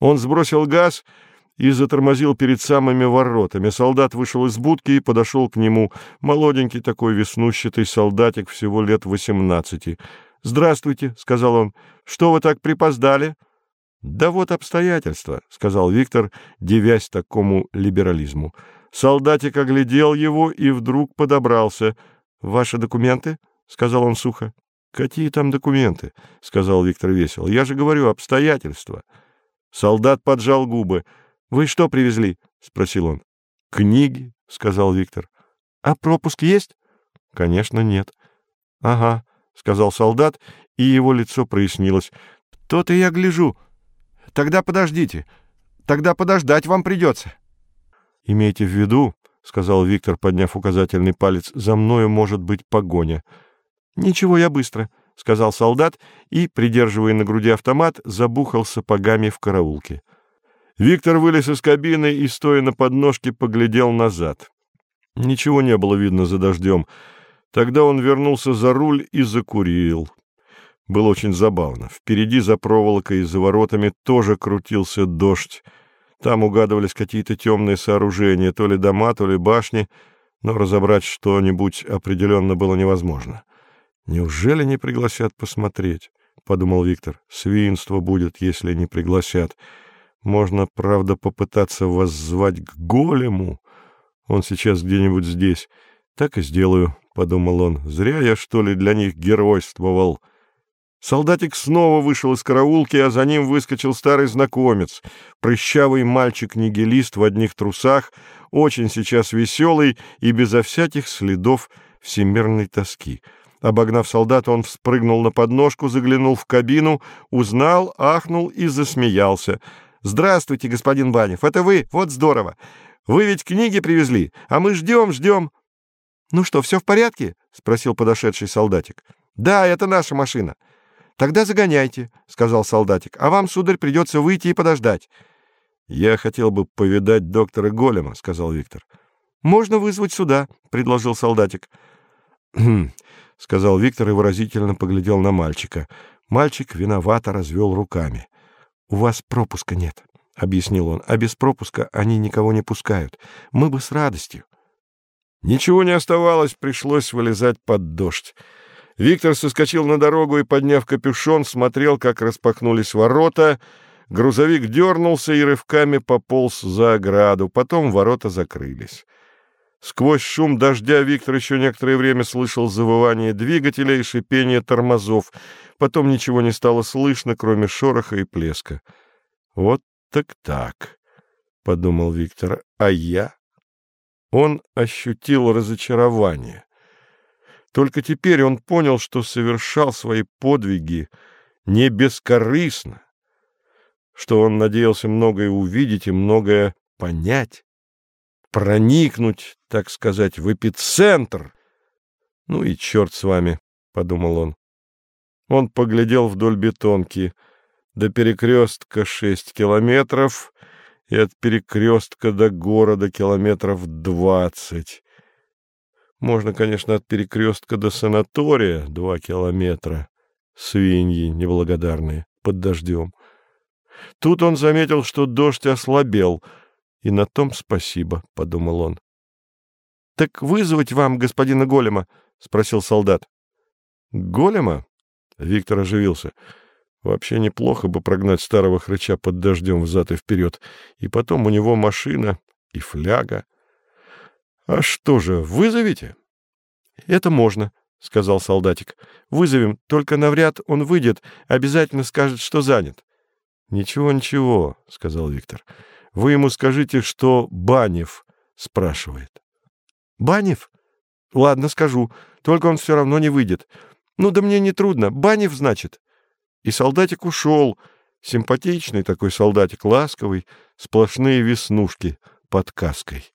Он сбросил газ и затормозил перед самыми воротами. Солдат вышел из будки и подошел к нему. Молоденький такой веснущатый солдатик, всего лет восемнадцати. «Здравствуйте», — сказал он. «Что вы так припоздали?» «Да вот обстоятельства», — сказал Виктор, девясь такому либерализму. Солдатик оглядел его и вдруг подобрался. «Ваши документы?» — сказал он сухо. «Какие там документы?» — сказал Виктор весело. «Я же говорю, обстоятельства». Солдат поджал губы. «Вы что привезли?» — спросил он. «Книги», — сказал Виктор. «А пропуск есть?» «Конечно, нет». «Ага», — сказал солдат, и его лицо прояснилось. «То-то я гляжу. Тогда подождите. Тогда подождать вам придется». «Имейте в виду», — сказал Виктор, подняв указательный палец, — «за мною может быть погоня». «Ничего, я быстро», — сказал солдат и, придерживая на груди автомат, забухал сапогами в караулке. Виктор вылез из кабины и, стоя на подножке, поглядел назад. Ничего не было видно за дождем. Тогда он вернулся за руль и закурил. Было очень забавно. Впереди за проволокой и за воротами тоже крутился дождь. Там угадывались какие-то темные сооружения, то ли дома, то ли башни, но разобрать что-нибудь определенно было невозможно. «Неужели не пригласят посмотреть?» — подумал Виктор. «Свинство будет, если не пригласят. Можно, правда, попытаться воззвать к голему. Он сейчас где-нибудь здесь. Так и сделаю», — подумал он. «Зря я, что ли, для них геройствовал». Солдатик снова вышел из караулки, а за ним выскочил старый знакомец, прыщавый мальчик-нигилист в одних трусах, очень сейчас веселый и безо всяких следов всемирной тоски. Обогнав солдата, он вспрыгнул на подножку, заглянул в кабину, узнал, ахнул и засмеялся. «Здравствуйте, господин Банев, это вы? Вот здорово! Вы ведь книги привезли, а мы ждем, ждем!» «Ну что, все в порядке?» — спросил подошедший солдатик. «Да, это наша машина». «Тогда загоняйте», — сказал солдатик, — «а вам, сударь, придется выйти и подождать». «Я хотел бы повидать доктора Голема», — сказал Виктор. «Можно вызвать сюда», — предложил солдатик. «Хм, — сказал Виктор и выразительно поглядел на мальчика. Мальчик виновато развел руками. — У вас пропуска нет, — объяснил он, — а без пропуска они никого не пускают. Мы бы с радостью. Ничего не оставалось, пришлось вылезать под дождь. Виктор соскочил на дорогу и, подняв капюшон, смотрел, как распахнулись ворота. Грузовик дернулся и рывками пополз за ограду. Потом ворота закрылись. Сквозь шум дождя Виктор еще некоторое время слышал завывание двигателя и шипение тормозов. Потом ничего не стало слышно, кроме шороха и плеска. «Вот так так», — подумал Виктор, — «а я?» Он ощутил разочарование. Только теперь он понял, что совершал свои подвиги не бескорыстно, что он надеялся многое увидеть и многое понять проникнуть, так сказать, в эпицентр. Ну и черт с вами, — подумал он. Он поглядел вдоль бетонки. До перекрестка шесть километров и от перекрестка до города километров двадцать. Можно, конечно, от перекрестка до санатория два километра. Свиньи неблагодарные, под дождем. Тут он заметил, что дождь ослабел — и на том спасибо, — подумал он. — Так вызвать вам господина Голема? — спросил солдат. — Голема? — Виктор оживился. Вообще неплохо бы прогнать старого хрыча под дождем взад и вперед. И потом у него машина и фляга. — А что же, вызовите? — Это можно, — сказал солдатик. — Вызовем, только навряд он выйдет, обязательно скажет, что занят. — Ничего, ничего, — сказал Виктор. — вы ему скажите, что Банев спрашивает. Банев? Ладно, скажу. Только он все равно не выйдет. Ну да мне не трудно. Банев, значит. И солдатик ушел. Симпатичный такой солдатик, ласковый, сплошные веснушки под каской.